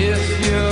If you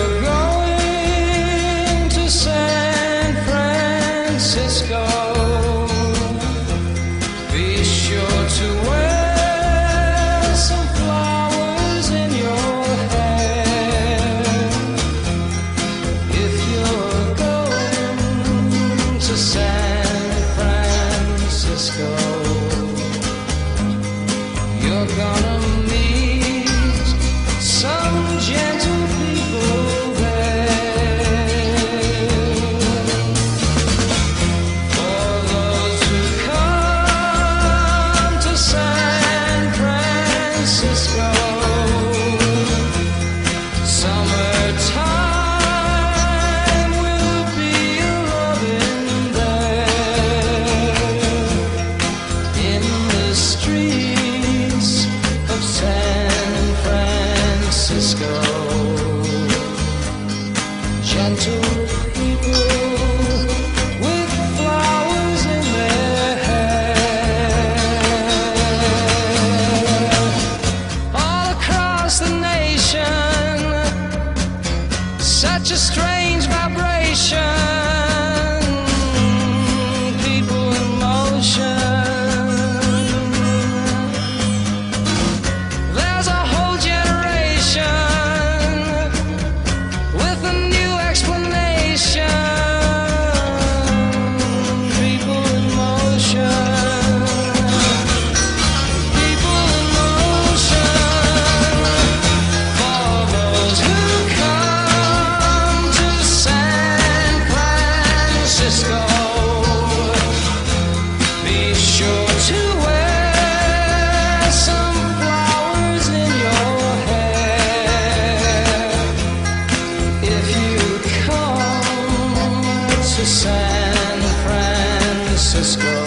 a strange to San Francisco.